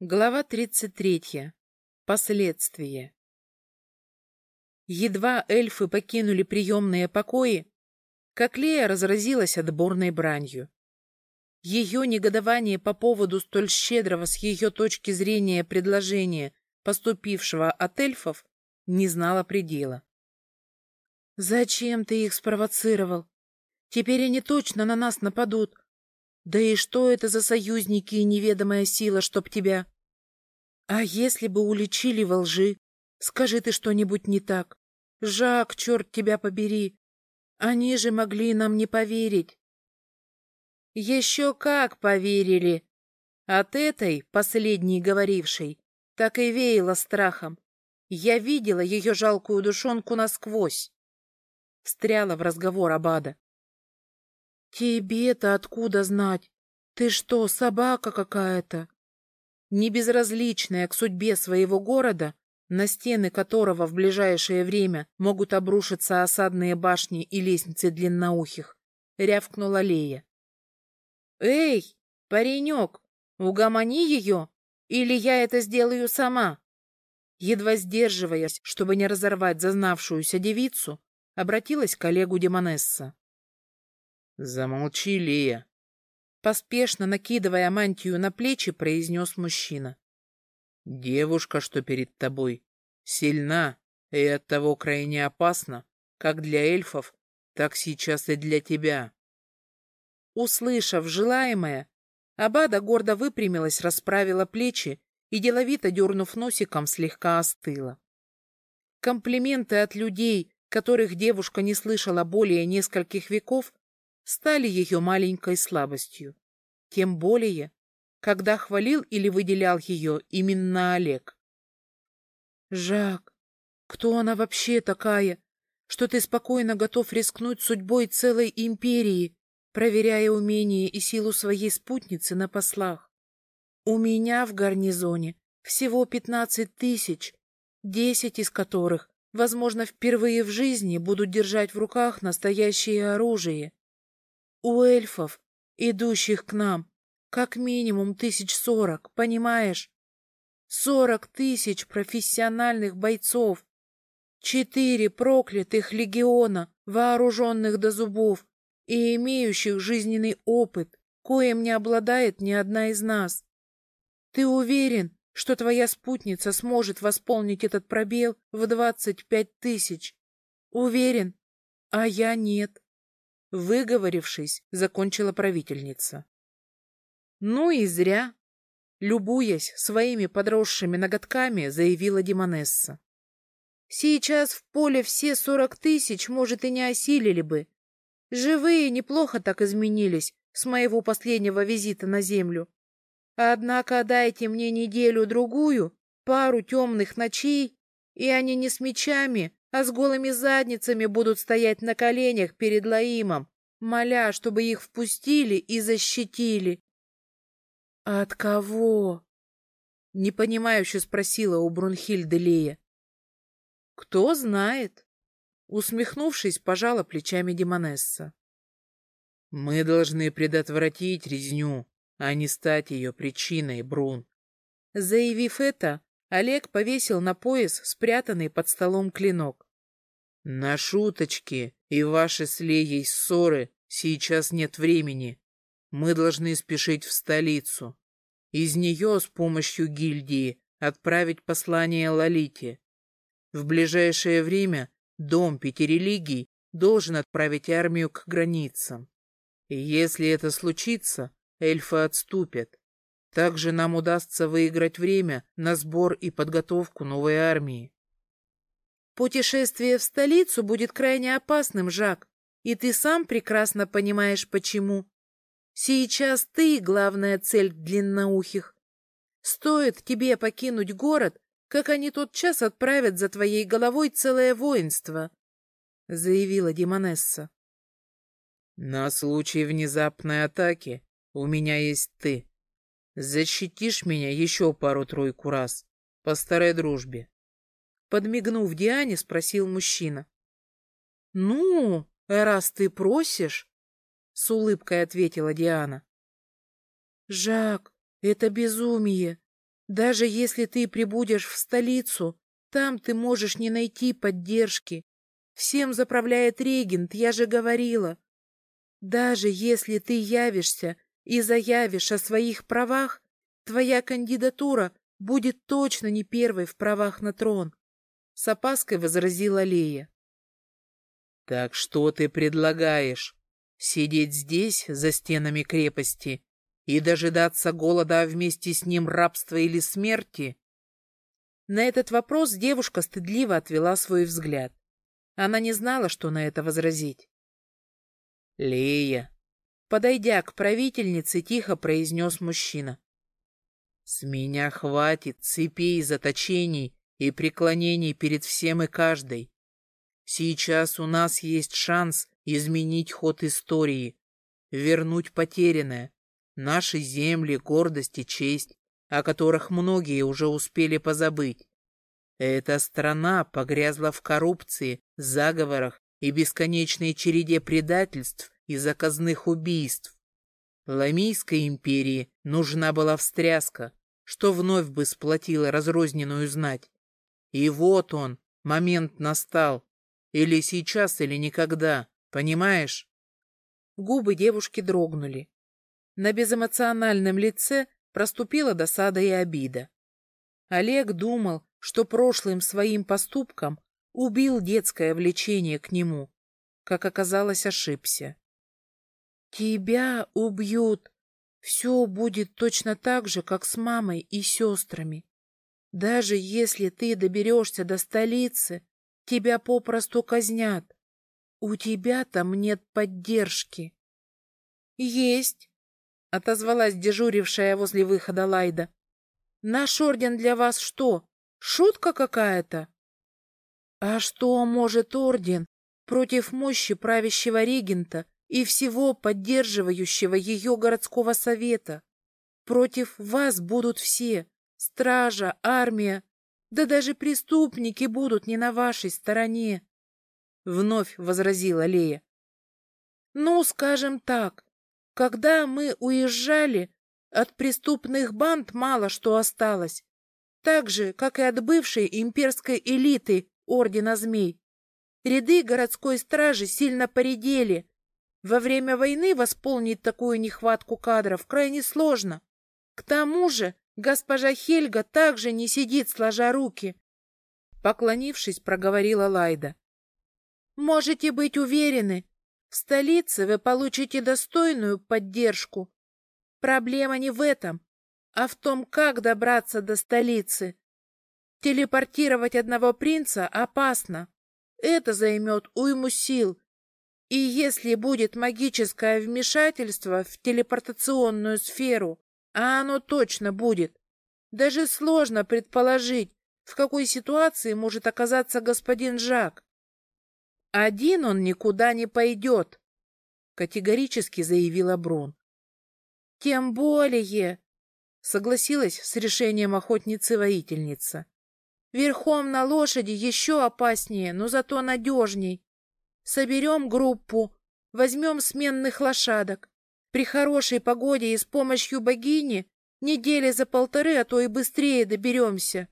Глава 33. Последствия. Едва эльфы покинули приемные покои, как Лея разразилась отборной бранью. Ее негодование по поводу столь щедрого с ее точки зрения предложения, поступившего от эльфов, не знала предела. «Зачем ты их спровоцировал? Теперь они точно на нас нападут. Да и что это за союзники и неведомая сила, чтоб тебя... А если бы уличили во лжи? Скажи ты что-нибудь не так. Жак, черт тебя побери. Они же могли нам не поверить. Еще как поверили. От этой, последней говорившей, так и веяло страхом. Я видела ее жалкую душонку насквозь. Встряла в разговор Абада. «Тебе-то откуда знать? Ты что, собака какая-то?» Небезразличная к судьбе своего города, на стены которого в ближайшее время могут обрушиться осадные башни и лестницы длинноухих, рявкнула Лея. «Эй, паренек, угомони ее, или я это сделаю сама!» Едва сдерживаясь, чтобы не разорвать зазнавшуюся девицу, обратилась к коллегу Демонесса. «Замолчи, Лея!» Поспешно накидывая мантию на плечи, произнес мужчина. «Девушка, что перед тобой, сильна и оттого крайне опасна, как для эльфов, так сейчас и для тебя». Услышав желаемое, Абада гордо выпрямилась, расправила плечи и, деловито дернув носиком, слегка остыла. Комплименты от людей, которых девушка не слышала более нескольких веков, стали ее маленькой слабостью. Тем более, когда хвалил или выделял ее именно Олег. «Жак, кто она вообще такая, что ты спокойно готов рискнуть судьбой целой империи, проверяя умение и силу своей спутницы на послах? У меня в гарнизоне всего пятнадцать тысяч, десять из которых, возможно, впервые в жизни будут держать в руках настоящее оружие. У эльфов, идущих к нам, как минимум тысяч сорок, понимаешь? Сорок тысяч профессиональных бойцов. Четыре проклятых легиона, вооруженных до зубов и имеющих жизненный опыт, коим не обладает ни одна из нас. Ты уверен, что твоя спутница сможет восполнить этот пробел в двадцать пять тысяч? Уверен, а я нет. Выговорившись, закончила правительница. Ну и зря. Любуясь своими подросшими ноготками, заявила Демонесса. Сейчас в поле все сорок тысяч, может, и не осилили бы. Живые неплохо так изменились с моего последнего визита на землю. Однако дайте мне неделю-другую, пару темных ночей, и они не с мечами, а с голыми задницами будут стоять на коленях перед Лаимом, моля, чтобы их впустили и защитили. — От кого? — непонимающе спросила у Брунхильды Лея. — Кто знает? — усмехнувшись, пожала плечами Демонесса. — Мы должны предотвратить резню, а не стать ее причиной, Брун. Заявив это, Олег повесил на пояс спрятанный под столом клинок. «На шуточки и ваши с Леей ссоры сейчас нет времени. Мы должны спешить в столицу. Из нее с помощью гильдии отправить послание Лолите. В ближайшее время Дом Пяти Религий должен отправить армию к границам. И если это случится, эльфы отступят. Также нам удастся выиграть время на сбор и подготовку новой армии. Путешествие в столицу будет крайне опасным, Жак, и ты сам прекрасно понимаешь, почему. Сейчас ты главная цель длинноухих. Стоит тебе покинуть город, как они тотчас отправят за твоей головой целое воинство, — заявила Демонесса. — На случай внезапной атаки у меня есть ты. Защитишь меня еще пару-тройку раз, по старой дружбе. Подмигнув Диане, спросил мужчина. — Ну, раз ты просишь, — с улыбкой ответила Диана. — Жак, это безумие. Даже если ты прибудешь в столицу, там ты можешь не найти поддержки. Всем заправляет регент, я же говорила. Даже если ты явишься и заявишь о своих правах, твоя кандидатура будет точно не первой в правах на трон. С опаской возразила Лея. Так что ты предлагаешь? Сидеть здесь, за стенами крепости, и дожидаться голода, а вместе с ним рабства или смерти? На этот вопрос девушка стыдливо отвела свой взгляд. Она не знала, что на это возразить. «Лея!» Подойдя к правительнице, тихо произнес мужчина. «С меня хватит цепей, заточений и преклонений перед всем и каждой. Сейчас у нас есть шанс изменить ход истории, вернуть потерянное, наши земли, гордость и честь, о которых многие уже успели позабыть. Эта страна погрязла в коррупции, заговорах и бесконечной череде предательств и заказных убийств. Ламийской империи нужна была встряска, что вновь бы сплотила разрозненную знать. И вот он, момент настал. Или сейчас, или никогда, понимаешь? Губы девушки дрогнули. На безэмоциональном лице проступила досада и обида. Олег думал, что прошлым своим поступком убил детское влечение к нему. Как оказалось, ошибся. «Тебя убьют. Все будет точно так же, как с мамой и сестрами. Даже если ты доберешься до столицы, тебя попросту казнят. У тебя там нет поддержки». «Есть», — отозвалась дежурившая возле выхода Лайда. «Наш орден для вас что, шутка какая-то?» «А что может орден против мощи правящего регента и всего поддерживающего ее городского совета? Против вас будут все, стража, армия, да даже преступники будут не на вашей стороне», — вновь возразила Лея. «Ну, скажем так, когда мы уезжали, от преступных банд мало что осталось, так же, как и от бывшей имперской элиты Ордена Змей. Ряды городской стражи сильно поредели. Во время войны восполнить такую нехватку кадров крайне сложно. К тому же госпожа Хельга также не сидит сложа руки. Поклонившись, проговорила Лайда. Можете быть уверены, в столице вы получите достойную поддержку. Проблема не в этом, а в том, как добраться до столицы. Телепортировать одного принца опасно. Это займет уйму сил. И если будет магическое вмешательство в телепортационную сферу, а оно точно будет, даже сложно предположить, в какой ситуации может оказаться господин Жак. Один он никуда не пойдет, категорически заявила Брун. Тем более, согласилась с решением охотницы-воительница. Верхом на лошади еще опаснее, но зато надежней. Соберем группу, возьмем сменных лошадок. При хорошей погоде и с помощью богини недели за полторы, а то и быстрее доберемся.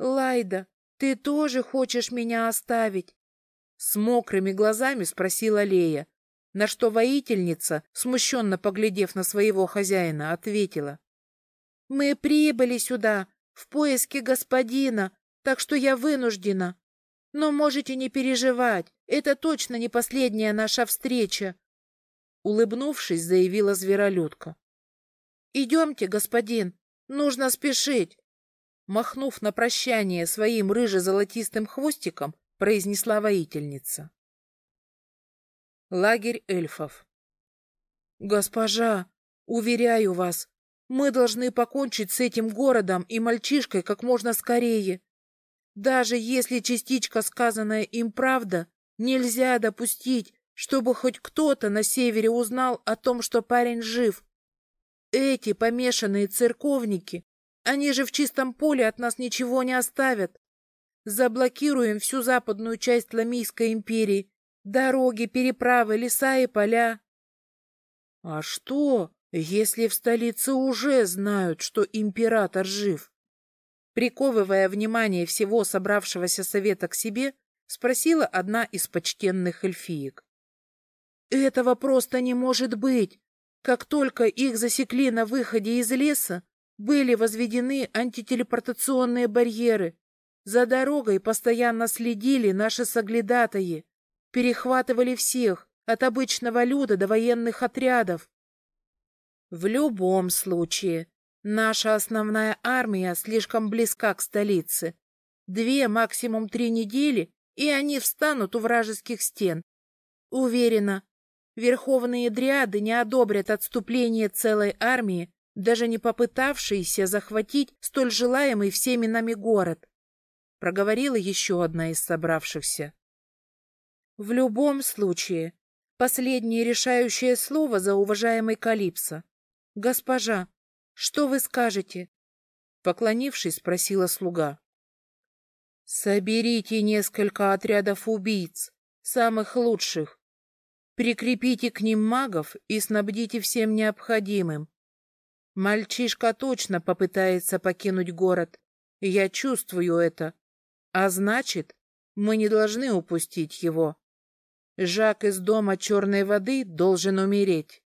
Лайда, ты тоже хочешь меня оставить? С мокрыми глазами спросила Лея, на что воительница, смущенно поглядев на своего хозяина, ответила. «Мы прибыли сюда в поиске господина, так что я вынуждена. Но можете не переживать, это точно не последняя наша встреча!» Улыбнувшись, заявила зверолюдка. «Идемте, господин, нужно спешить!» Махнув на прощание своим рыже-золотистым хвостиком, произнесла воительница. Лагерь эльфов. Госпожа, уверяю вас, мы должны покончить с этим городом и мальчишкой как можно скорее. Даже если частичка сказанная им правда, нельзя допустить, чтобы хоть кто-то на севере узнал о том, что парень жив. Эти помешанные церковники, они же в чистом поле от нас ничего не оставят. Заблокируем всю западную часть Ламийской империи. Дороги, переправы, леса и поля. — А что? если в столице уже знают, что император жив? Приковывая внимание всего собравшегося совета к себе, спросила одна из почтенных эльфиек. Этого просто не может быть. Как только их засекли на выходе из леса, были возведены антителепортационные барьеры. За дорогой постоянно следили наши соглядатаи, перехватывали всех, от обычного люда до военных отрядов. В любом случае, наша основная армия слишком близка к столице. Две, максимум три недели, и они встанут у вражеских стен. Уверена, верховные дриады не одобрят отступление целой армии, даже не попытавшиеся захватить столь желаемый всеми нами город, проговорила еще одна из собравшихся. В любом случае, последнее решающее слово за уважаемый Калипсо. «Госпожа, что вы скажете?» Поклонившись, спросила слуга. «Соберите несколько отрядов убийц, самых лучших. Прикрепите к ним магов и снабдите всем необходимым. Мальчишка точно попытается покинуть город, я чувствую это. А значит, мы не должны упустить его. Жак из дома черной воды должен умереть.